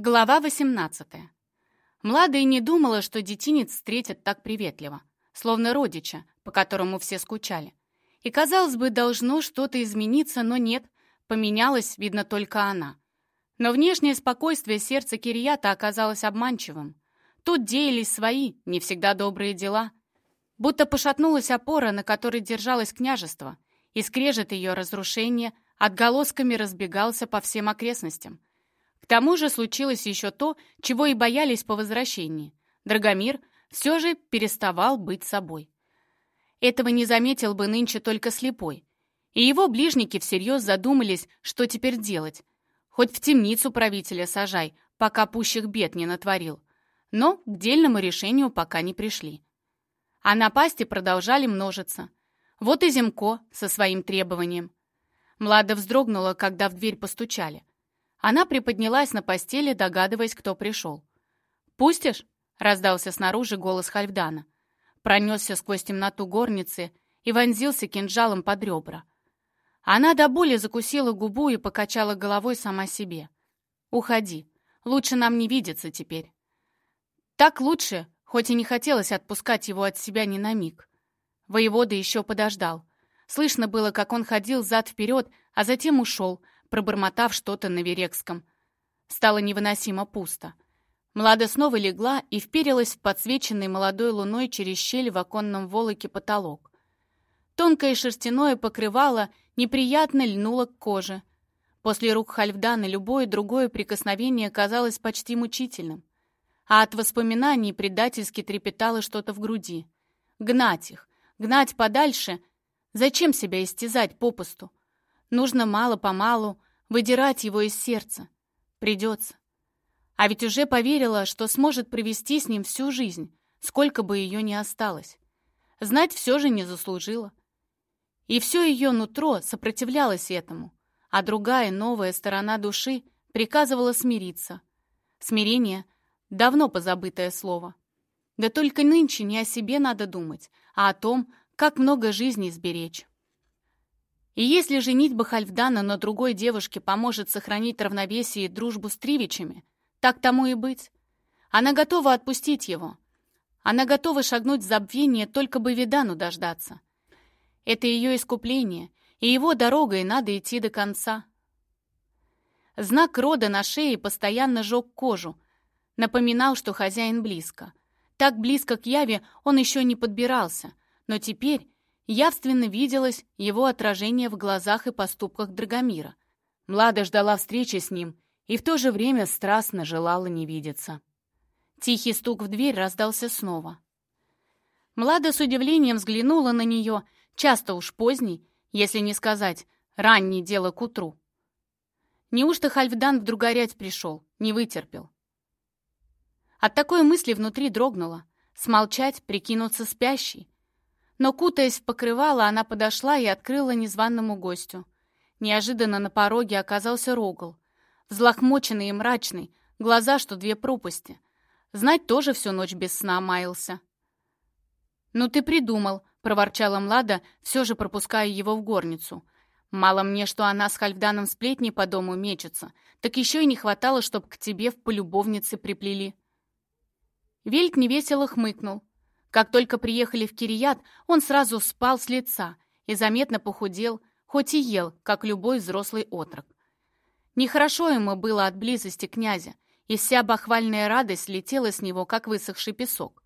Глава 18. Млада и не думала, что детинец встретят так приветливо, словно родича, по которому все скучали. И, казалось бы, должно что-то измениться, но нет, поменялась, видно, только она. Но внешнее спокойствие сердца Кирията оказалось обманчивым. Тут деялись свои, не всегда добрые дела. Будто пошатнулась опора, на которой держалось княжество, и скрежет ее разрушение отголосками разбегался по всем окрестностям — к тому же случилось еще то, чего и боялись по возвращении. Драгомир все же переставал быть собой. Этого не заметил бы нынче только слепой. И его ближники всерьез задумались, что теперь делать. Хоть в темницу правителя сажай, пока пущих бед не натворил. Но к дельному решению пока не пришли. А напасти продолжали множиться. Вот и Земко со своим требованием. Млада вздрогнула, когда в дверь постучали. Она приподнялась на постели, догадываясь, кто пришел. «Пустишь?» — раздался снаружи голос Хальфдана. Пронесся сквозь темноту горницы и вонзился кинжалом под ребра. Она до боли закусила губу и покачала головой сама себе. «Уходи. Лучше нам не видеться теперь». Так лучше, хоть и не хотелось отпускать его от себя ни на миг. Воевода еще подождал. Слышно было, как он ходил зад-вперед, а затем ушел, пробормотав что-то на верекском. Стало невыносимо пусто. Млада снова легла и вперилась в подсвеченный молодой луной через щель в оконном волоке потолок. Тонкое шерстяное покрывало неприятно льнуло к коже. После рук Хальфдана любое другое прикосновение казалось почти мучительным. А от воспоминаний предательски трепетало что-то в груди. Гнать их, гнать подальше. Зачем себя истязать попусту? Нужно мало-помалу выдирать его из сердца. Придется. А ведь уже поверила, что сможет провести с ним всю жизнь, сколько бы ее ни осталось. Знать все же не заслужила. И все ее нутро сопротивлялось этому, а другая, новая сторона души приказывала смириться. Смирение — давно позабытое слово. Да только нынче не о себе надо думать, а о том, как много жизней сберечь. И если женитьба Хальфдана на другой девушке поможет сохранить равновесие и дружбу с Тривичами, так тому и быть. Она готова отпустить его. Она готова шагнуть в забвение, только бы Видану дождаться. Это ее искупление, и его дорогой надо идти до конца. Знак рода на шее постоянно жег кожу, напоминал, что хозяин близко. Так близко к Яве он еще не подбирался, но теперь явственно виделось его отражение в глазах и поступках Драгомира. Млада ждала встречи с ним и в то же время страстно желала не видеться. Тихий стук в дверь раздался снова. Млада с удивлением взглянула на нее, часто уж поздний, если не сказать раннее дело к утру. Неужто Хальфдан вдруг горять пришел, не вытерпел? От такой мысли внутри дрогнула. Смолчать, прикинуться спящей. Но, кутаясь в покрывало, она подошла и открыла незваному гостю. Неожиданно на пороге оказался Рогал. Взлохмоченный и мрачный, глаза, что две пропасти. Знать тоже всю ночь без сна маялся. «Ну ты придумал», — проворчала Млада, все же пропуская его в горницу. «Мало мне, что она с Хальфданом сплетни по дому мечется, так еще и не хватало, чтоб к тебе в полюбовнице приплели». Вельт невесело хмыкнул. Как только приехали в Кирият, он сразу спал с лица и заметно похудел, хоть и ел, как любой взрослый отрок. Нехорошо ему было от близости князя, и вся бахвальная радость летела с него, как высохший песок.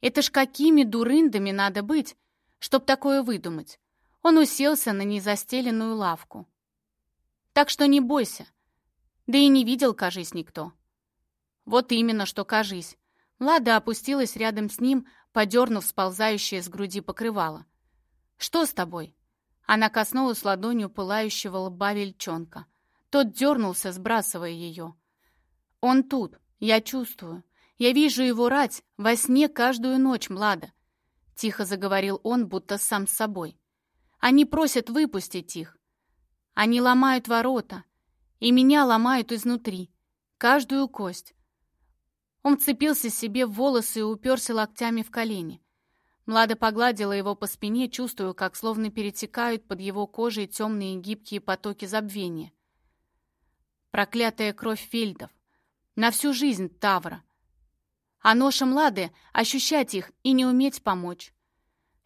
Это ж какими дурындами надо быть, чтоб такое выдумать? Он уселся на незастеленную лавку. Так что не бойся. Да и не видел, кажись, никто. Вот именно, что кажись. Лада опустилась рядом с ним, подернув сползающее с груди покрывало. «Что с тобой?» Она коснулась ладонью пылающего лба вельчонка. Тот дернулся, сбрасывая ее. «Он тут, я чувствую. Я вижу его рать во сне каждую ночь, Млада», — тихо заговорил он, будто сам с собой. «Они просят выпустить их. Они ломают ворота, и меня ломают изнутри, каждую кость. Он вцепился себе в волосы и уперся локтями в колени. Млада погладила его по спине, чувствуя, как словно перетекают под его кожей темные гибкие потоки забвения. Проклятая кровь Фельдов. На всю жизнь Тавра. А ноша Млады — ощущать их и не уметь помочь.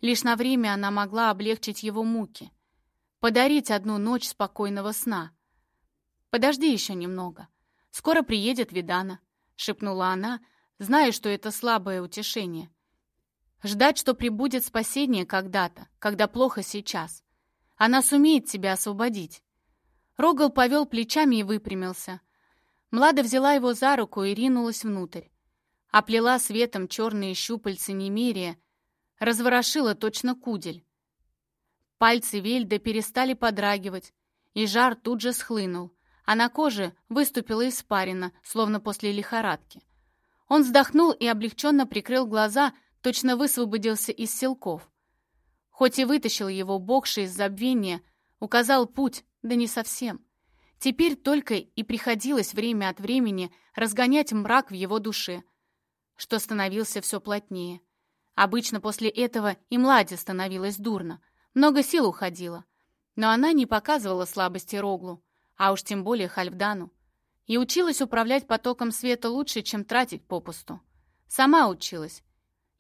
Лишь на время она могла облегчить его муки. Подарить одну ночь спокойного сна. «Подожди еще немного. Скоро приедет Видана», — шепнула она, зная, что это слабое утешение. Ждать, что прибудет спасение когда-то, когда плохо сейчас. Она сумеет тебя освободить. Рогал повел плечами и выпрямился. Млада взяла его за руку и ринулась внутрь. Оплела светом черные щупальца немерия, разворошила точно кудель. Пальцы Вельда перестали подрагивать, и жар тут же схлынул, а на коже выступила испарина, словно после лихорадки. Он вздохнул и облегченно прикрыл глаза, точно высвободился из селков. Хоть и вытащил его бокши из забвения, указал путь, да не совсем. Теперь только и приходилось время от времени разгонять мрак в его душе, что становился все плотнее. Обычно после этого и Младе становилось дурно, много сил уходило. Но она не показывала слабости Роглу, а уж тем более Хальфдану, и училась управлять потоком света лучше, чем тратить попусту. Сама училась.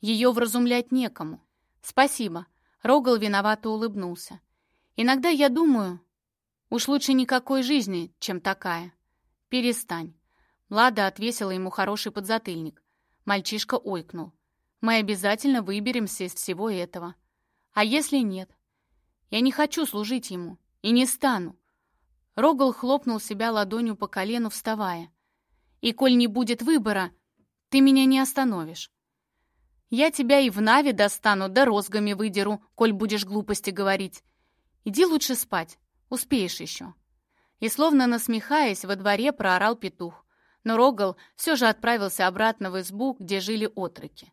Ее вразумлять некому. Спасибо. Рогал виновато улыбнулся. Иногда я думаю, Уж лучше никакой жизни, чем такая. Перестань. Лада отвесила ему хороший подзатыльник. Мальчишка ойкнул. Мы обязательно выберемся из всего этого. А если нет? Я не хочу служить ему. И не стану. Рогал хлопнул себя ладонью по колену, вставая. И коль не будет выбора, ты меня не остановишь. Я тебя и в Наве достану, да розгами выдеру, коль будешь глупости говорить. Иди лучше спать. Успеешь еще». И словно насмехаясь, во дворе проорал петух. Но Рогал все же отправился обратно в избу, где жили отроки.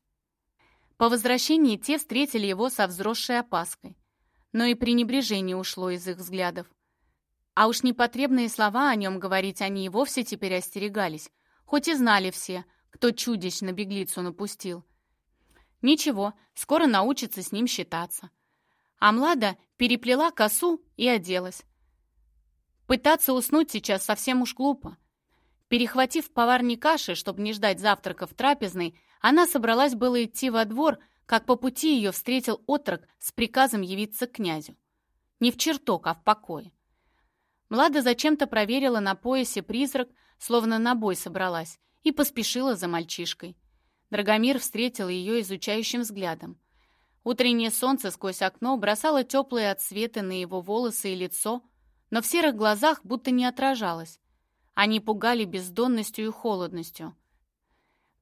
По возвращении те встретили его со взросшей опаской. Но и пренебрежение ушло из их взглядов. А уж непотребные слова о нем говорить они и вовсе теперь остерегались, хоть и знали все, кто чудищ на беглицу напустил. Ничего, скоро научится с ним считаться. А Млада переплела косу и оделась. Пытаться уснуть сейчас совсем уж глупо. Перехватив в поварне каши, чтобы не ждать завтрака в трапезной, она собралась было идти во двор, как по пути ее встретил отрок с приказом явиться к князю. Не в чертог, а в покое. Млада зачем-то проверила на поясе призрак, словно на бой собралась, и поспешила за мальчишкой. Драгомир встретил ее изучающим взглядом. Утреннее солнце сквозь окно бросало теплые отсветы на его волосы и лицо, но в серых глазах будто не отражалось. Они пугали бездонностью и холодностью.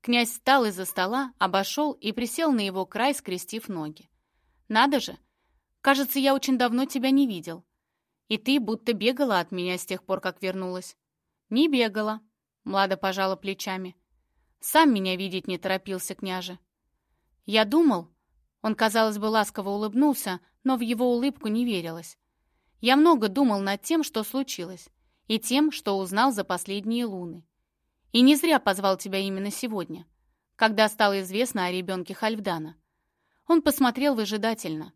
Князь встал из-за стола, обошел и присел на его край, скрестив ноги. «Надо же! Кажется, я очень давно тебя не видел. И ты будто бегала от меня с тех пор, как вернулась». «Не бегала», — Млада пожала плечами. «Сам меня видеть не торопился, княже». «Я думал...» Он, казалось бы, ласково улыбнулся, но в его улыбку не верилось. Я много думал над тем, что случилось, и тем, что узнал за последние луны. И не зря позвал тебя именно сегодня, когда стало известно о ребенке Хальфдана. Он посмотрел выжидательно.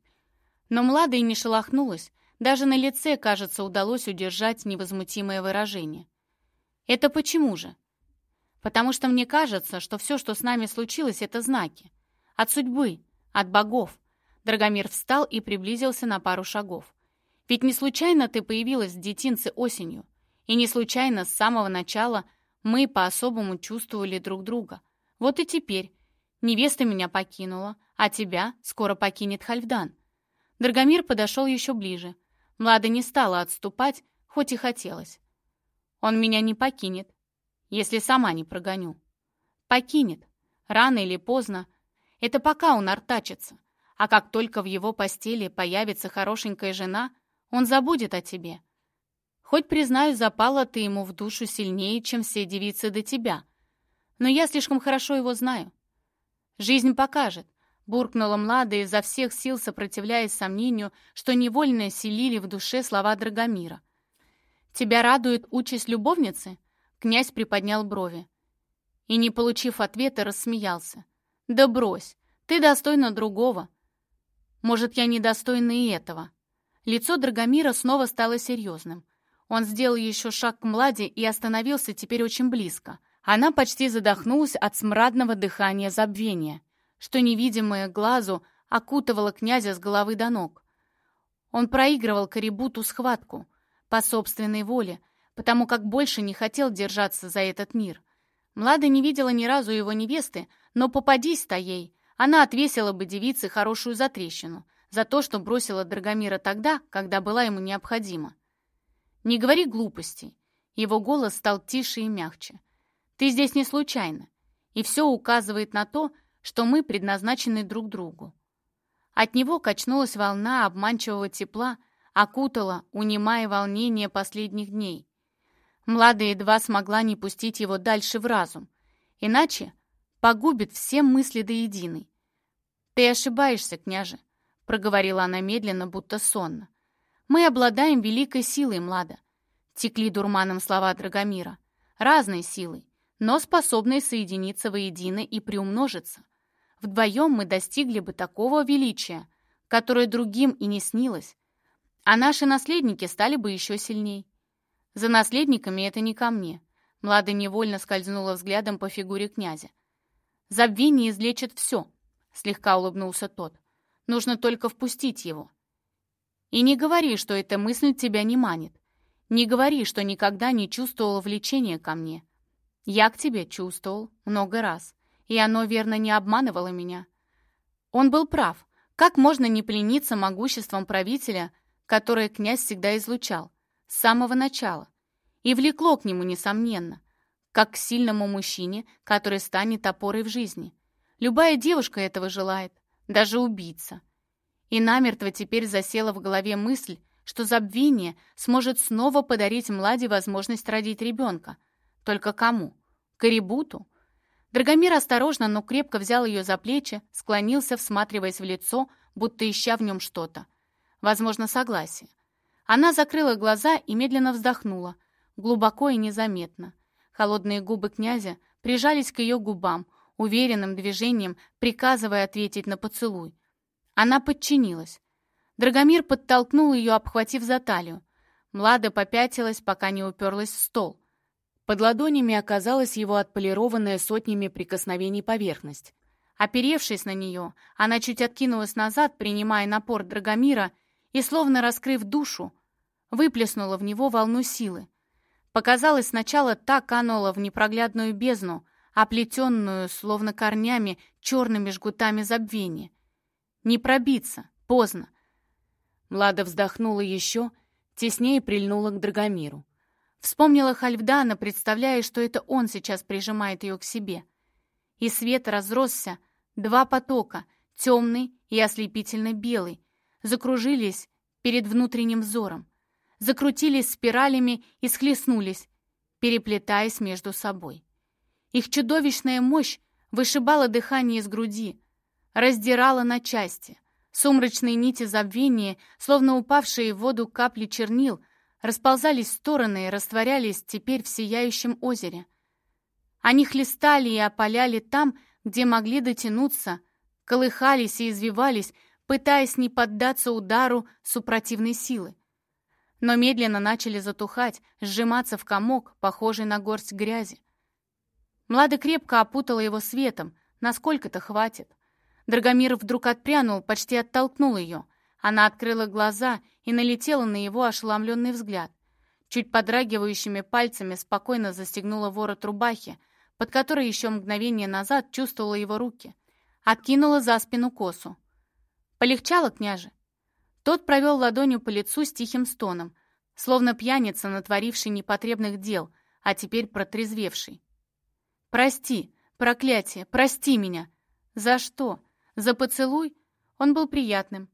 Но Млада не шелохнулась, даже на лице, кажется, удалось удержать невозмутимое выражение. Это почему же? Потому что мне кажется, что все, что с нами случилось, это знаки. От судьбы, от богов. Драгомир встал и приблизился на пару шагов. Ведь не случайно ты появилась в детинце осенью, и не случайно с самого начала мы по-особому чувствовали друг друга. Вот и теперь. Невеста меня покинула, а тебя скоро покинет Хальфдан. Драгомир подошел еще ближе. Млада не стала отступать, хоть и хотелось. Он меня не покинет, если сама не прогоню. Покинет, рано или поздно. Это пока он артачится. А как только в его постели появится хорошенькая жена, он забудет о тебе. Хоть, признаю, запала ты ему в душу сильнее, чем все девицы до тебя. Но я слишком хорошо его знаю. Жизнь покажет, буркнула Млада изо всех сил сопротивляясь сомнению, что невольно селили в душе слова Драгомира. «Тебя радует участь любовницы?» Князь приподнял брови. И, не получив ответа, рассмеялся. «Да брось, ты достойна другого. Может, я недостойна и этого». Лицо Драгомира снова стало серьезным. Он сделал еще шаг к Младе и остановился теперь очень близко. Она почти задохнулась от смрадного дыхания забвения, что невидимое глазу окутывало князя с головы до ног. Он проигрывал Карибуту схватку по собственной воле, потому как больше не хотел держаться за этот мир. Млада не видела ни разу его невесты, но попадись-то ей, она отвесила бы девице хорошую затрещину за то, что бросила Драгомира тогда, когда была ему необходима. «Не говори глупостей». Его голос стал тише и мягче. «Ты здесь не случайно, и все указывает на то, что мы предназначены друг другу». От него качнулась волна обманчивого тепла, окутала, унимая волнение последних дней. Млада едва смогла не пустить его дальше в разум, иначе погубит все мысли до единой. «Ты ошибаешься, княже», — проговорила она медленно, будто сонно. Мы обладаем великой силой, Млада. Текли дурманом слова Драгомира. Разной силой, но способной соединиться воедино и приумножиться. Вдвоем мы достигли бы такого величия, которое другим и не снилось, а наши наследники стали бы еще сильней. За наследниками это не ко мне. Млада невольно скользнула взглядом по фигуре князя. «Забвение излечит все», — слегка улыбнулся тот. «Нужно только впустить его. И не говори, что эта мысль тебя не манит. Не говори, что никогда не чувствовал влечения ко мне. Я к тебе чувствовал много раз, и оно, верно, не обманывало меня. Он был прав. Как можно не плениться могуществом правителя, которое князь всегда излучал, с самого начала, и влекло к нему, несомненно, как к сильному мужчине, который станет опорой в жизни. Любая девушка этого желает, даже убийца. И намертво теперь засела в голове мысль, что забвение сможет снова подарить Младе возможность родить ребенка. Только кому? Карибуту? Драгомир осторожно, но крепко взял ее за плечи, склонился, всматриваясь в лицо, будто ища в нем что-то. Возможно, согласие. Она закрыла глаза и медленно вздохнула, глубоко и незаметно. Холодные губы князя прижались к ее губам, уверенным движением приказывая ответить на поцелуй. Она подчинилась. Драгомир подтолкнул ее, обхватив за талию. Млада попятилась, пока не уперлась в стол. Под ладонями оказалась его отполированная сотнями прикосновений поверхность. Оперевшись на нее, она чуть откинулась назад, принимая напор Драгомира, и, словно раскрыв душу, выплеснула в него волну силы. Показалось, сначала та канула в непроглядную бездну, оплетенную, словно корнями, черными жгутами забвения. Не пробиться. Поздно. Млада вздохнула еще, теснее прильнула к Драгомиру. Вспомнила Хальфдана, представляя, что это он сейчас прижимает ее к себе. И свет разросся, два потока, темный и ослепительно белый, закружились перед внутренним взором, закрутились спиралями и схлестнулись, переплетаясь между собой. Их чудовищная мощь вышибала дыхание из груди, раздирала на части. Сумрачные нити забвения, словно упавшие в воду капли чернил, расползались в стороны и растворялись теперь в сияющем озере. Они хлестали и опаляли там, где могли дотянуться, колыхались и извивались, пытаясь не поддаться удару супротивной силы. Но медленно начали затухать, сжиматься в комок, похожий на горсть грязи. Млада крепко опутала его светом, насколько-то хватит. Драгомир вдруг отпрянул, почти оттолкнул ее. Она открыла глаза и налетела на его ошеломленный взгляд. Чуть подрагивающими пальцами спокойно застегнула ворот рубахи, под которой еще мгновение назад чувствовала его руки. Откинула за спину косу. «Полегчало, княже?» Тот провел ладонью по лицу с тихим стоном, словно пьяница, натворивший непотребных дел, а теперь протрезвевший. «Прости, проклятие, прости меня!» «За что?» За поцелуй он был приятным.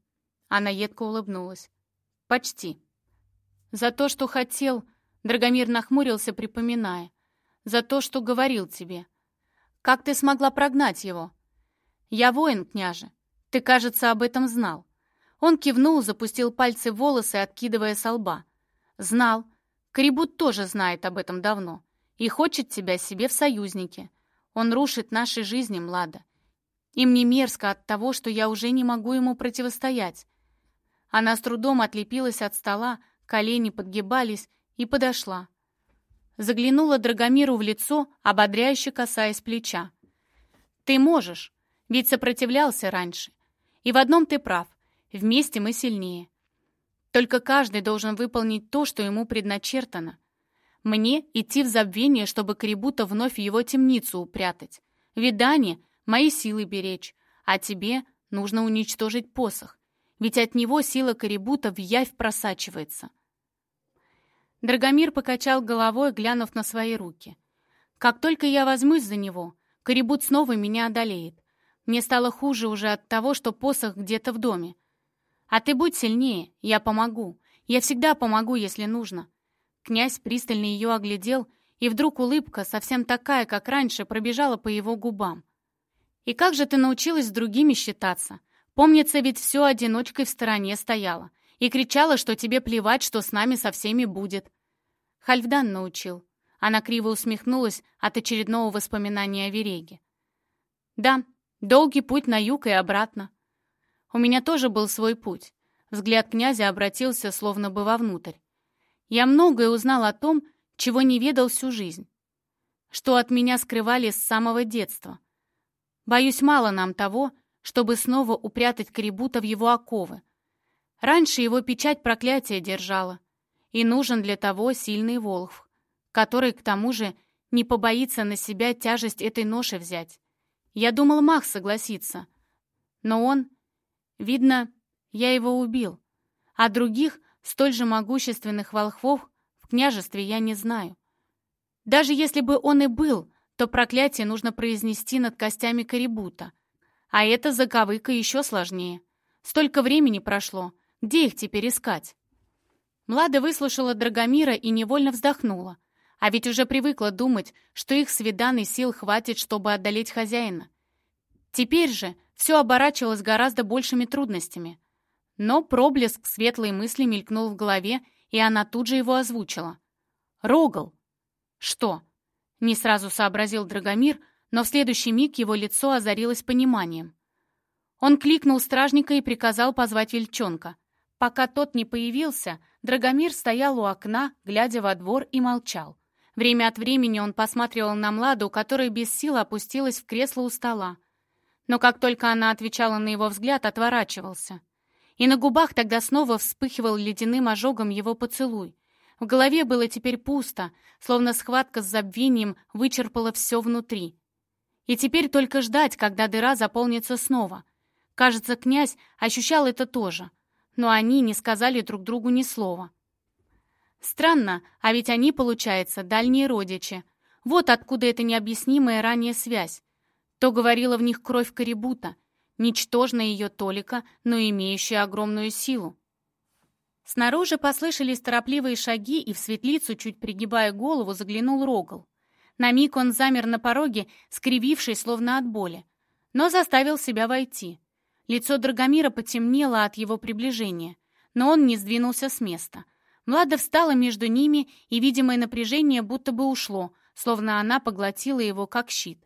Она едко улыбнулась. «Почти». «За то, что хотел...» Драгомир нахмурился, припоминая. «За то, что говорил тебе. Как ты смогла прогнать его?» «Я воин, княже. Ты, кажется, об этом знал». Он кивнул, запустил пальцы в волосы, откидывая со лба. «Знал. Карибут тоже знает об этом давно. И хочет тебя себе в союзнике. Он рушит наши жизни, Млада. И мне мерзко от того, что я уже не могу ему противостоять. Она с трудом отлепилась от стола, колени подгибались, и подошла. Заглянула Драгомиру в лицо, ободряюще касаясь плеча. «Ты можешь, ведь сопротивлялся раньше. И в одном ты прав, вместе мы сильнее. Только каждый должен выполнить то, что ему предначертано. Мне идти в забвение, чтобы Карибута вновь в его темницу упрятать. Видание — мои силы беречь, а тебе нужно уничтожить посох, ведь от него сила Карибута в явь просачивается. Драгомир покачал головой, глянув на свои руки. «Как только я возьмусь за него, Карибут снова меня одолеет. Мне стало хуже уже от того, что посох где-то в доме. А ты будь сильнее, я помогу. Я всегда помогу, если нужно. Князь пристально ее оглядел, и вдруг улыбка, совсем такая, как раньше, пробежала по его губам. «И как же ты научилась с другими считаться? Помнится, ведь все одиночкой в стороне стояла и кричала, что тебе плевать, что с нами со всеми будет». Хальфдан научил. Она криво усмехнулась от очередного воспоминания о Вереге. «Да, долгий путь на юг и обратно. У меня тоже был свой путь». Взгляд князя обратился словно бы вовнутрь. Я многое узнал о том, чего не ведал всю жизнь. Что от меня скрывали с самого детства. Боюсь, мало нам того, чтобы снова упрятать Карибута в его оковы. Раньше его печать проклятия держала, и нужен для того сильный волхв, который, к тому же, не побоится на себя тяжесть этой ноши взять. Я думал, Мах согласится, но он... Видно, я его убил, а других Столь же могущественных волхвов в княжестве я не знаю. Даже если бы он и был, то проклятие нужно произнести над костями Карибута. А это заковыка еще сложнее. Столько времени прошло. Где их теперь искать? Млада выслушала Драгомира и невольно вздохнула. А ведь уже привыкла думать, что их свиданый сил хватит, чтобы одолеть хозяина. Теперь же все оборачивалось гораздо большими трудностями. Но проблеск светлой мысли мелькнул в голове, и она тут же его озвучила. «Рогал!» «Что?» — не сразу сообразил Драгомир, но в следующий миг его лицо озарилось пониманием. Он кликнул стражника и приказал позвать Вельчонка. Пока тот не появился, Драгомир стоял у окна, глядя во двор и молчал. Время от времени он посматривал на Младу, которая без сил опустилась в кресло у стола. Но как только она отвечала на его взгляд, отворачивался и на губах тогда снова вспыхивал ледяным ожогом его поцелуй. В голове было теперь пусто, словно схватка с забвением вычерпала все внутри. И теперь только ждать, когда дыра заполнится снова. Кажется, князь ощущал это тоже, но они не сказали друг другу ни слова. Странно, а ведь они, получается, дальние родичи. Вот откуда эта необъяснимая ранее связь. То говорила в них кровь Карибута — ничтожная ее толика, но имеющая огромную силу. Снаружи послышались торопливые шаги, и в светлицу, чуть пригибая голову, заглянул Рогал. На миг он замер на пороге, скривившись, словно от боли, но заставил себя войти. Лицо Драгомира потемнело от его приближения, но он не сдвинулся с места. Млада встала между ними, и видимое напряжение будто бы ушло, словно она поглотила его как щит.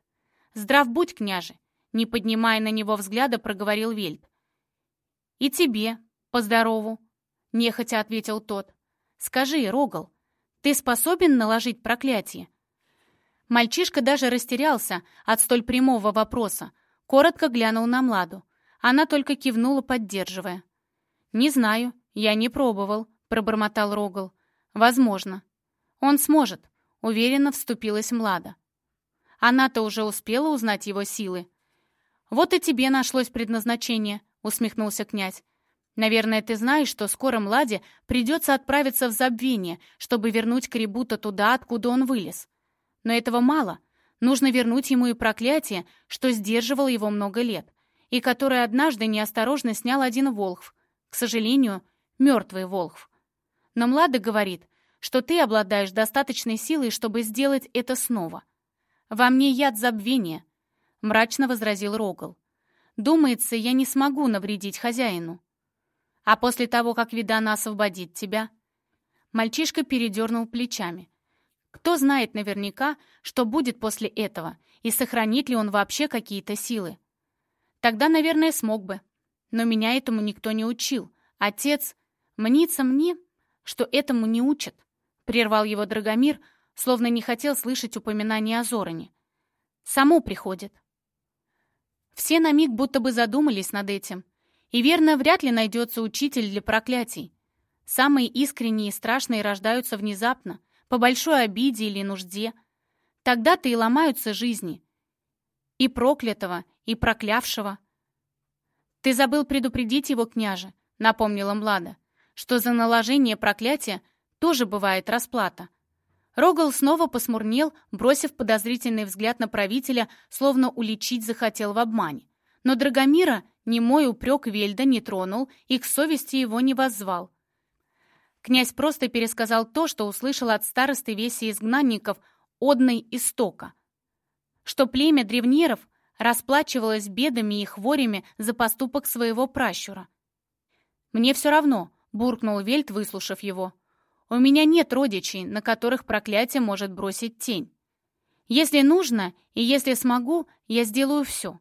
«Здрав будь, княже! Не поднимая на него взгляда, проговорил Вельт. «И тебе, поздорову», — нехотя ответил тот. «Скажи, Рогал, ты способен наложить проклятие?» Мальчишка даже растерялся от столь прямого вопроса, коротко глянул на Младу. Она только кивнула, поддерживая. «Не знаю, я не пробовал», — пробормотал Рогал. «Возможно». «Он сможет», — уверенно вступилась Млада. Она-то уже успела узнать его силы. «Вот и тебе нашлось предназначение», — усмехнулся князь. «Наверное, ты знаешь, что скоро Младе придется отправиться в забвение, чтобы вернуть Крибута туда, откуда он вылез. Но этого мало. Нужно вернуть ему и проклятие, что сдерживало его много лет, и которое однажды неосторожно снял один Волхв. К сожалению, мертвый Волхв. Но Млада говорит, что ты обладаешь достаточной силой, чтобы сделать это снова. Во мне яд забвения, — мрачно возразил Рогал. «Думается, я не смогу навредить хозяину. А после того, как Видана освободит тебя...» Мальчишка передернул плечами. Кто знает наверняка, что будет после этого, и сохранит ли он вообще какие-то силы. Тогда, наверное, смог бы. Но меня этому никто не учил. Отец... Мнится мне, что этому не учат. — прервал его Драгомир, словно не хотел слышать упоминания о Зороне. «Само приходит». Все на миг будто бы задумались над этим. И верно, вряд ли найдется учитель для проклятий. Самые искренние и страшные рождаются внезапно, по большой обиде или нужде. Тогда-то и ломаются жизни. И проклятого, и проклявшего. «Ты забыл предупредить его, княже», — напомнила Млада, «что за наложение проклятия тоже бывает расплата». Рогал снова посмурнел, бросив подозрительный взгляд на правителя, словно уличить захотел в обмане. Но Драгомира немой упрек Вельда не тронул и к совести его не воззвал. Князь просто пересказал то, что услышал от старосты веси изгнанников Одной Истока, что племя древнеров расплачивалось бедами и хворями за поступок своего пращура. «Мне все равно», — буркнул Вельд, выслушав его. «У меня нет родичей, на которых проклятие может бросить тень. Если нужно и если смогу, я сделаю все».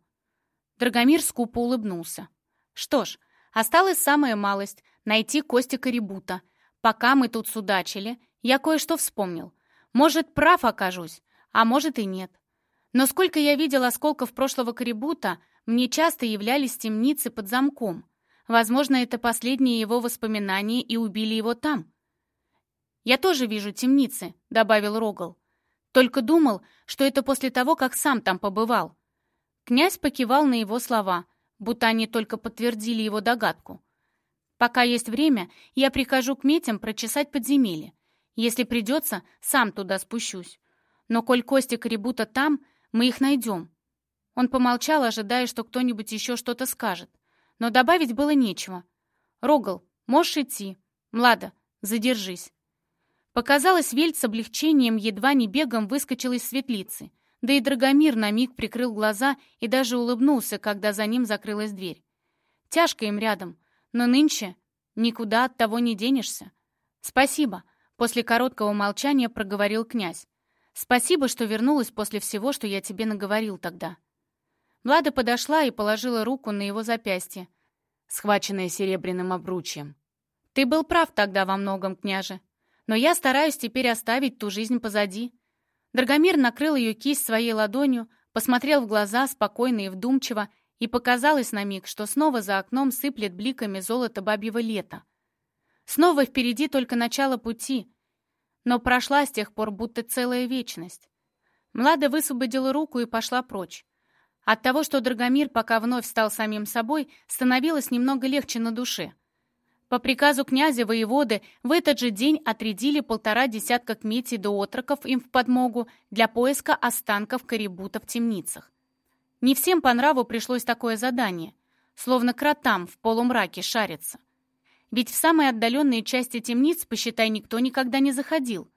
Драгомир скупо улыбнулся. «Что ж, осталась самая малость — найти Костика Ребута, Пока мы тут судачили, я кое-что вспомнил. Может, прав окажусь, а может и нет. Но сколько я видел осколков прошлого корибута, мне часто являлись темницы под замком. Возможно, это последние его воспоминания и убили его там. «Я тоже вижу темницы», — добавил Рогал. «Только думал, что это после того, как сам там побывал». Князь покивал на его слова, будто они только подтвердили его догадку. Пока есть время, я прикажу к метям прочесать подземелье. Если придется, сам туда спущусь. Но коль кости Корибута там, мы их найдем». Он помолчал, ожидая, что кто-нибудь еще что-то скажет. Но добавить было нечего. «Рогал, можешь идти. Млада, задержись». Показалось, Вельт с облегчением едва не бегом выскочил из светлицы. Да и Драгомир на миг прикрыл глаза и даже улыбнулся, когда за ним закрылась дверь. Тяжко им рядом, но нынче никуда от того не денешься. Спасибо, после короткого молчания проговорил князь. Спасибо, что вернулась после всего, что я тебе наговорил тогда. Влада подошла и положила руку на его запястье, схваченное серебряным обручьем. Ты был прав тогда во многом, княже. Но я стараюсь теперь оставить ту жизнь позади. Драгомир накрыл ее кисть своей ладонью, посмотрел в глаза спокойно и вдумчиво и показалось на миг, что снова за окном сыплет бликами золото бабьего лета. Снова впереди только начало пути, но прошла с тех пор будто целая вечность. Млада высвободила руку и пошла прочь. От того, что Драгомир пока вновь стал самим собой, становилось немного легче на душе. По приказу князя воеводы в этот же день отрядили полтора десятка кметей до отроков им в подмогу для поиска останков корибута в темницах. Не всем по нраву пришлось такое задание, словно кротам в полумраке шариться. Ведь в самые отдаленные части темниц, посчитай, никто никогда не заходил.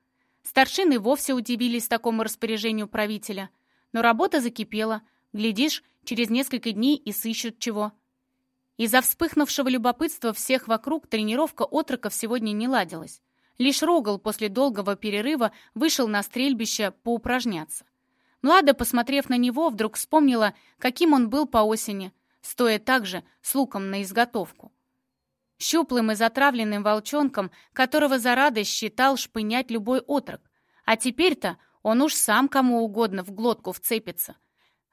Старшины вовсе удивились такому распоряжению правителя. Но работа закипела. Глядишь, через несколько дней и сыщут чего. Из-за вспыхнувшего любопытства всех вокруг тренировка отроков сегодня не ладилась. Лишь Рогал после долгого перерыва вышел на стрельбище поупражняться. Млада, посмотрев на него, вдруг вспомнила, каким он был по осени, стоя также с луком на изготовку. Щуплым и затравленным волчонком, которого за радость считал шпынять любой отрок. А теперь-то он уж сам кому угодно в глотку вцепится.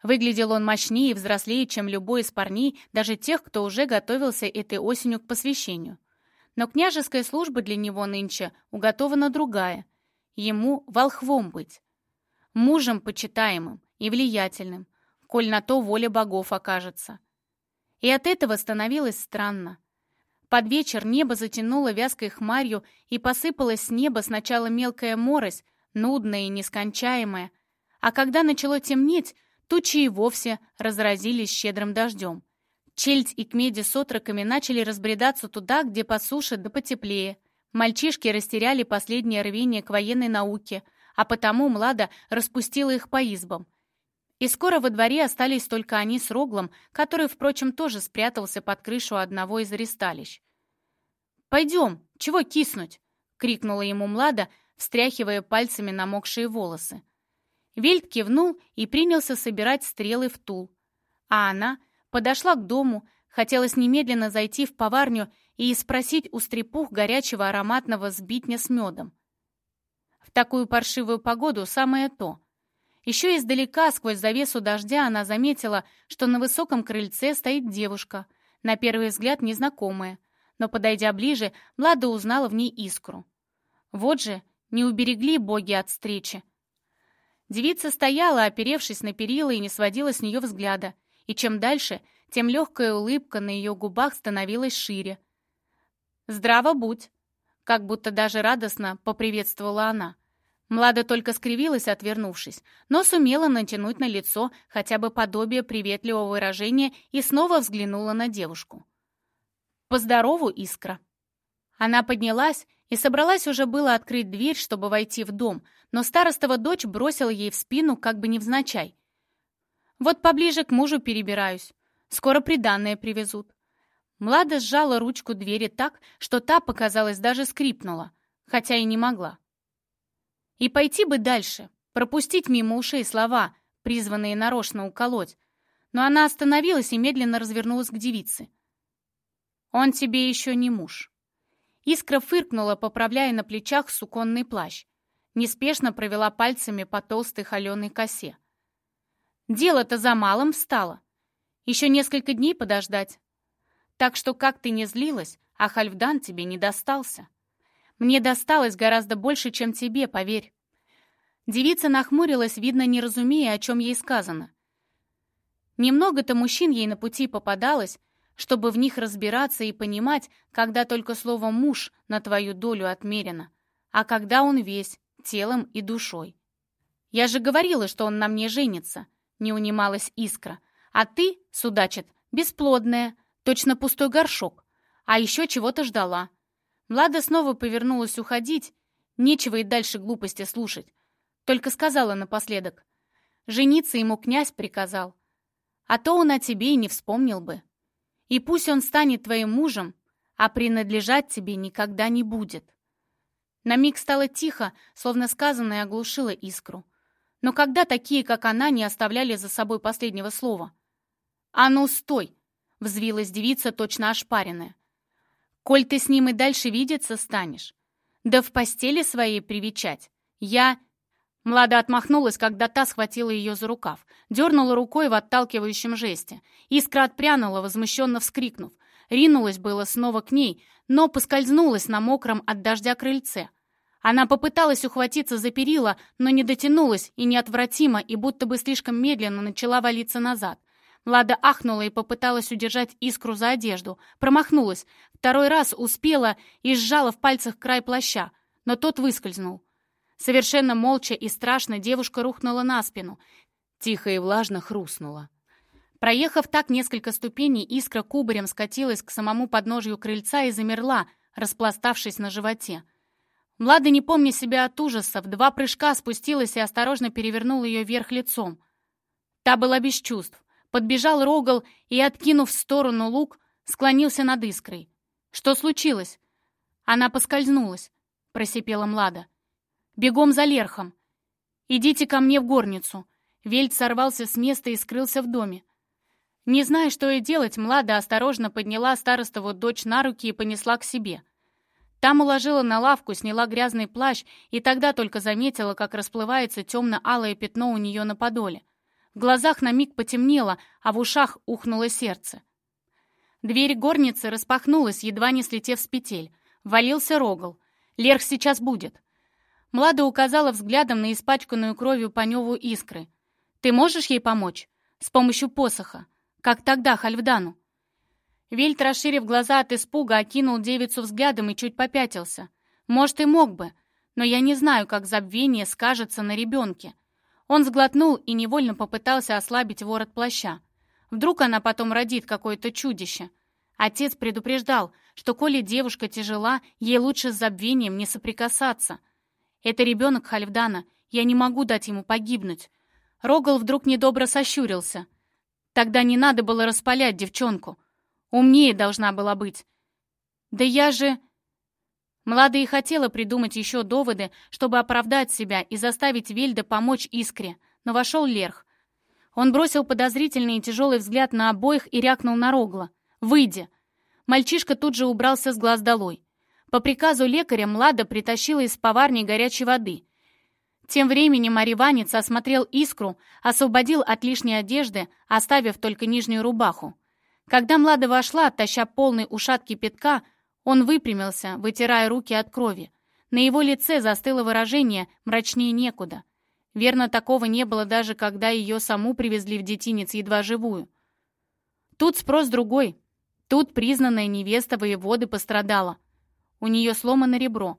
Выглядел он мощнее и взрослее, чем любой из парней, даже тех, кто уже готовился этой осенью к посвящению. Но княжеская служба для него нынче уготована другая. Ему волхвом быть мужем почитаемым и влиятельным, коль на то воля богов окажется. И от этого становилось странно. Под вечер небо затянуло вязкой хмарью, и посыпалась с неба сначала мелкая морось, нудная и нескончаемая, а когда начало темнеть, тучи и вовсе разразились щедрым дождем. Чельдь и Кмеди с отроками начали разбредаться туда, где по суше да потеплее. Мальчишки растеряли последнее рвение к военной науке — а потому Млада распустила их по избам. И скоро во дворе остались только они с Роглом, который, впрочем, тоже спрятался под крышу одного из аресталищ. «Пойдем, чего киснуть?» — крикнула ему Млада, встряхивая пальцами намокшие волосы. Вельт кивнул и принялся собирать стрелы в тул. А она подошла к дому, хотелось немедленно зайти в поварню и спросить у стрепух горячего ароматного сбитня с медом. В такую паршивую погоду самое то. Еще издалека, сквозь завесу дождя, она заметила, что на высоком крыльце стоит девушка, на первый взгляд незнакомая, но, подойдя ближе, Млада узнала в ней искру. Вот же, не уберегли боги от встречи. Девица стояла, оперевшись на перила, и не сводила с нее взгляда, и чем дальше, тем легкая улыбка на ее губах становилась шире. «Здраво будь!» Как будто даже радостно поприветствовала она. Млада только скривилась, отвернувшись, но сумела натянуть на лицо хотя бы подобие приветливого выражения и снова взглянула на девушку. «Поздорову, Искра!» Она поднялась и собралась уже было открыть дверь, чтобы войти в дом, но старостова дочь бросила ей в спину, как бы невзначай. «Вот поближе к мужу перебираюсь. Скоро приданное привезут». Млада сжала ручку двери так, что та, показалось, даже скрипнула, хотя и не могла. И пойти бы дальше, пропустить мимо ушей слова, призванные нарочно уколоть, но она остановилась и медленно развернулась к девице. «Он тебе еще не муж». Искра фыркнула, поправляя на плечах суконный плащ неспешно провела пальцами по толстой холеной косе. Дело-то за малым встало. Еще несколько дней подождать. Так что как ты не злилась, а Хальфдан тебе не достался. Мне досталось гораздо больше, чем тебе, поверь. Девица нахмурилась, видно, не разумея, о чем ей сказано. Немного-то мужчин ей на пути попадалось, чтобы в них разбираться и понимать, когда только слово «муж» на твою долю отмерено, а когда он весь, телом и душой. «Я же говорила, что он на мне женится», — не унималась искра. «А ты, судачит, бесплодная, точно пустой горшок. А еще чего-то ждала». Млада снова повернулась уходить. Нечего и дальше глупости слушать. Только сказала напоследок. Жениться ему князь приказал. А то он о тебе и не вспомнил бы. И пусть он станет твоим мужем, а принадлежать тебе никогда не будет. На миг стало тихо, словно сказанное оглушило искру. Но когда такие, как она, не оставляли за собой последнего слова? «А ну, стой!» — взвилась девица, точно ошпаренная. «Коль ты с ним и дальше видеться станешь, да в постели своей привечать, я...» Млада отмахнулась, когда та схватила ее за рукав, дернула рукой в отталкивающем жесте. Искра отпрянула, возмущенно вскрикнув. Ринулась было снова к ней, но поскользнулась на мокром от дождя крыльце. Она попыталась ухватиться за перила, но не дотянулась и неотвратимо, и будто бы слишком медленно начала валиться назад. Влада ахнула и попыталась удержать искру за одежду. Промахнулась. Второй раз успела и сжала в пальцах край плаща, но тот выскользнул. Совершенно молча и страшно девушка рухнула на спину. Тихо и влажно хрустнула. Проехав так несколько ступеней, искра кубарем скатилась к самому подножью крыльца и замерла, распластавшись на животе. Млада, не помня себя от ужаса, в два прыжка спустилась и осторожно перевернула ее вверх лицом. Та была без чувств. Подбежал Рогал и, откинув в сторону лук, склонился над искрой. «Что случилось?» Она поскользнулась, просипела Млада. «Бегом за Лерхом! Идите ко мне в горницу!» Вельт сорвался с места и скрылся в доме. Не зная, что и делать, Млада осторожно подняла старостову дочь на руки и понесла к себе. Там уложила на лавку, сняла грязный плащ и тогда только заметила, как расплывается темно-алое пятно у нее на подоле. В глазах на миг потемнело, а в ушах ухнуло сердце. Дверь горницы распахнулась, едва не слетев с петель. Валился рогал. Лерх сейчас будет. Млада указала взглядом на испачканную кровью Паневу искры. «Ты можешь ей помочь? С помощью посоха?» как тогда Хальфдану. Вельт, расширив глаза от испуга, окинул девицу взглядом и чуть попятился. Может, и мог бы, но я не знаю, как забвение скажется на ребенке. Он сглотнул и невольно попытался ослабить ворот плаща. Вдруг она потом родит какое-то чудище. Отец предупреждал, что коли девушка тяжела, ей лучше с забвением не соприкасаться. Это ребенок Хальфдана, я не могу дать ему погибнуть. Рогал вдруг недобро сощурился — Тогда не надо было распалять девчонку. Умнее должна была быть. Да я же... Млада и хотела придумать еще доводы, чтобы оправдать себя и заставить Вельда помочь Искре, но вошел Лерх. Он бросил подозрительный и тяжелый взгляд на обоих и рякнул на Рогла. «Выйди!» Мальчишка тут же убрался с глаз долой. По приказу лекаря Млада притащила из поварни горячей воды. Тем временем Ариванец осмотрел искру, освободил от лишней одежды, оставив только нижнюю рубаху. Когда Млада вошла, таща полный ушат кипятка, он выпрямился, вытирая руки от крови. На его лице застыло выражение «мрачнее некуда». Верно, такого не было даже, когда ее саму привезли в детинец едва живую. Тут спрос другой. Тут признанная невеста воеводы пострадала. У нее сломано ребро.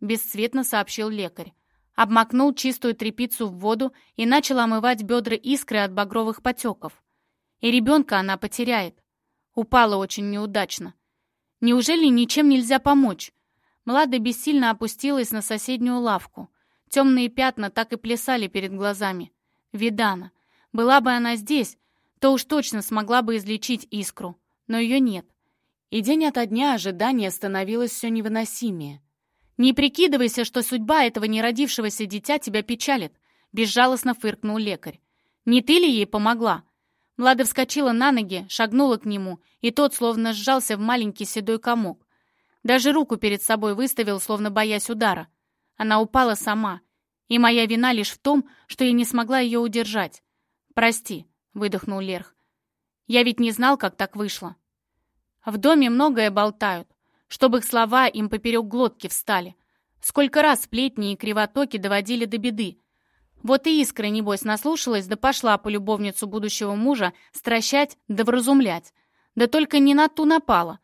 Бесцветно сообщил лекарь. Обмакнул чистую тряпицу в воду и начал омывать бедра искры от багровых потеков. И ребенка она потеряет. Упала очень неудачно. Неужели ничем нельзя помочь? Млада бессильно опустилась на соседнюю лавку. Темные пятна так и плясали перед глазами. Видана. Была бы она здесь, то уж точно смогла бы излечить искру. Но ее нет. И день ото дня ожидание становилось все невыносимее. «Не прикидывайся, что судьба этого неродившегося дитя тебя печалит», безжалостно фыркнул лекарь. «Не ты ли ей помогла?» Млада вскочила на ноги, шагнула к нему, и тот словно сжался в маленький седой комок. Даже руку перед собой выставил, словно боясь удара. Она упала сама, и моя вина лишь в том, что я не смогла ее удержать. «Прости», — выдохнул Лерх. «Я ведь не знал, как так вышло». В доме многое болтают, чтобы их слова им поперек глотки встали. Сколько раз сплетни и кривотоки доводили до беды. Вот и Искра, небось, наслушалась, да пошла по любовницу будущего мужа стращать да вразумлять. Да только не на ту напала.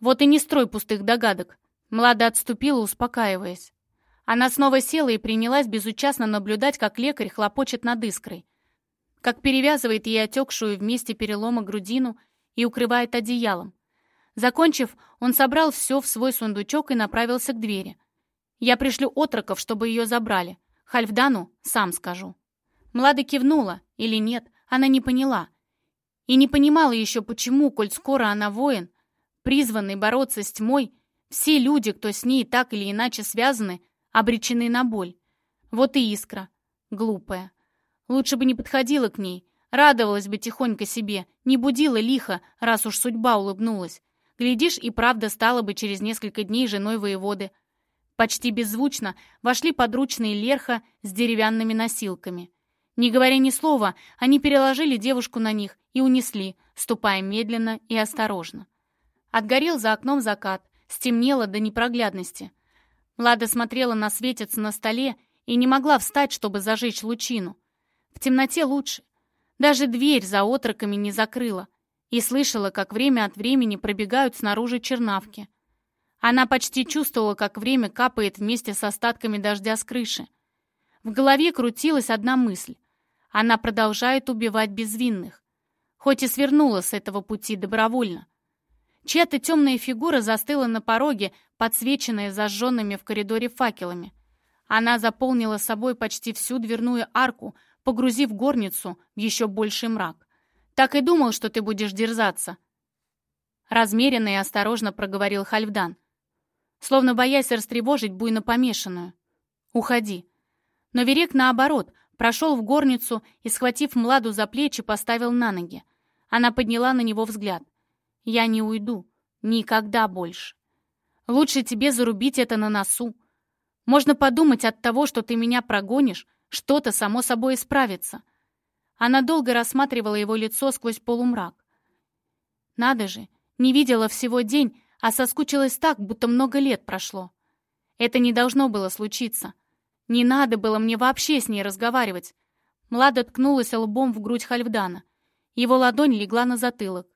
Вот и не строй пустых догадок. Млада отступила, успокаиваясь. Она снова села и принялась безучастно наблюдать, как лекарь хлопочет над искрой. Как перевязывает ей отекшую вместе перелома грудину и укрывает одеялом. Закончив, он собрал все в свой сундучок и направился к двери. «Я пришлю отроков, чтобы ее забрали. Хальфдану сам скажу». Млада кивнула, или нет, она не поняла. И не понимала еще, почему, коль скоро она воин, призванный бороться с тьмой, все люди, кто с ней так или иначе связаны, обречены на боль. Вот и искра. Глупая. Лучше бы не подходила к ней, радовалась бы тихонько себе, не будила лихо, раз уж судьба улыбнулась. Глядишь, и правда стала бы через несколько дней женой воеводы. Почти беззвучно вошли подручные Лерха с деревянными носилками. Не говоря ни слова, они переложили девушку на них и унесли, ступая медленно и осторожно. Отгорел за окном закат, стемнело до непроглядности. Лада смотрела на светец на столе и не могла встать, чтобы зажечь лучину. В темноте лучше. Даже дверь за отроками не закрыла. И слышала, как время от времени пробегают снаружи чернавки. Она почти чувствовала, как время капает вместе с остатками дождя с крыши. В голове крутилась одна мысль. Она продолжает убивать безвинных. Хоть и свернула с этого пути добровольно. Чья-то темная фигура застыла на пороге, подсвеченная зажженными в коридоре факелами. Она заполнила собой почти всю дверную арку, погрузив горницу в еще больший мрак. «Так и думал, что ты будешь дерзаться», — размеренно и осторожно проговорил Хальфдан, словно боясь растревожить буйно помешанную. «Уходи». Но Верек, наоборот, прошел в горницу и, схватив Младу за плечи, поставил на ноги. Она подняла на него взгляд — я не уйду. Никогда больше. Лучше тебе зарубить это на носу. Можно подумать от того, что ты меня прогонишь, что-то само собой исправится. Она долго рассматривала его лицо сквозь полумрак. Надо же, не видела всего день, а соскучилась так, будто много лет прошло. Это не должно было случиться. Не надо было мне вообще с ней разговаривать. Млада ткнулась лбом в грудь Хальфдана. Его ладонь легла на затылок.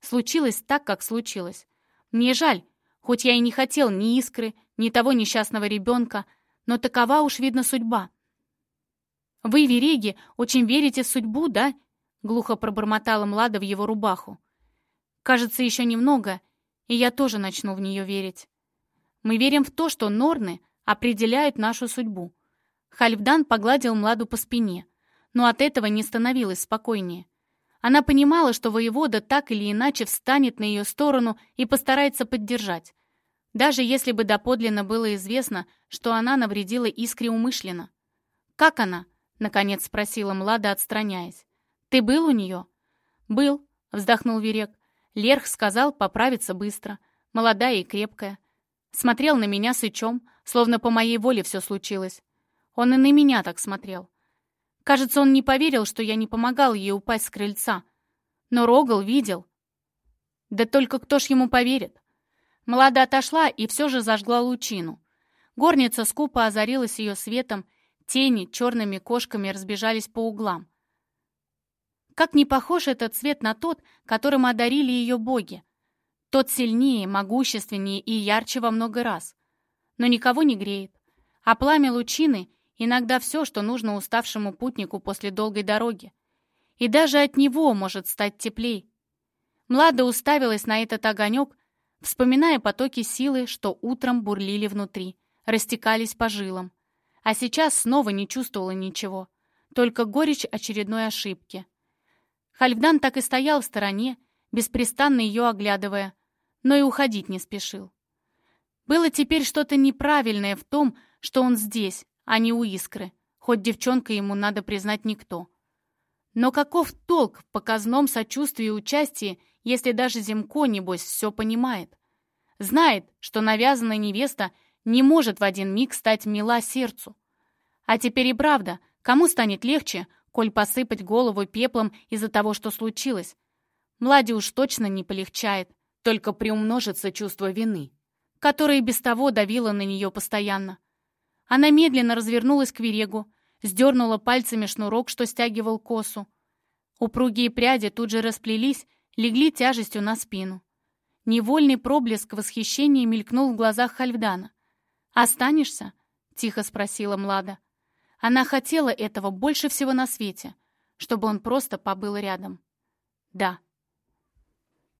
Случилось так, как случилось. Мне жаль, хоть я и не хотел ни искры, ни того несчастного ребенка, но такова уж, видно, судьба. «Вы, Вереги, очень верите в судьбу, да?» Глухо пробормотала Млада в его рубаху. «Кажется, еще немного, и я тоже начну в нее верить. Мы верим в то, что норны определяют нашу судьбу». Хальфдан погладил Младу по спине, но от этого не становилось спокойнее. Она понимала, что воевода так или иначе встанет на ее сторону и постарается поддержать. Даже если бы доподлинно было известно, что она навредила Искре умышленно. «Как она?» — наконец спросила Млада, отстраняясь. «Ты был у нее?» «Был», — вздохнул Верек. Лерх сказал поправиться быстро. Молодая и крепкая. Смотрел на меня сычом, словно по моей воле все случилось. Он и на меня так смотрел. Кажется, он не поверил, что я не помогал ей упасть с крыльца. Но Рогал видел. Да только кто ж ему поверит? Млада отошла и все же зажгла лучину. Горница скупо озарилась ее светом, тени черными кошками разбежались по углам. Как не похож этот цвет на тот, которым одарили ее боги. Тот сильнее, могущественнее и ярче во много раз. Но никого не греет. А пламя лучины — иногда все, что нужно уставшему путнику после долгой дороги. И даже от него может стать теплей. Млада уставилась на этот огонек, вспоминая потоки силы, что утром бурлили внутри, растекались по жилам. А сейчас снова не чувствовала ничего, только горечь очередной ошибки. Хальфдан так и стоял в стороне, беспрестанно ее оглядывая, но и уходить не спешил. Было теперь что-то неправильное в том, что он здесь, а не у Искры, хоть девчонка ему, надо признать, никто. Но каков толк в показном сочувствии и участии, если даже Земко, небось, все понимает? Знает, что навязанная невеста не может в один миг стать мила сердцу. А теперь и правда, кому станет легче, коль посыпать голову пеплом из-за того, что случилось? Младе уж точно не полегчает, только приумножится чувство вины, которое без того давило на нее постоянно. Она медленно развернулась к Верегу, сдернула пальцами шнурок, что стягивал косу. Упругие пряди тут же расплелись, легли тяжестью на спину. Невольный проблеск восхищения мелькнул в глазах Хальфдана. «Останешься?» — тихо спросила Млада. Она хотела этого больше всего на свете, чтобы он просто побыл рядом. «Да»,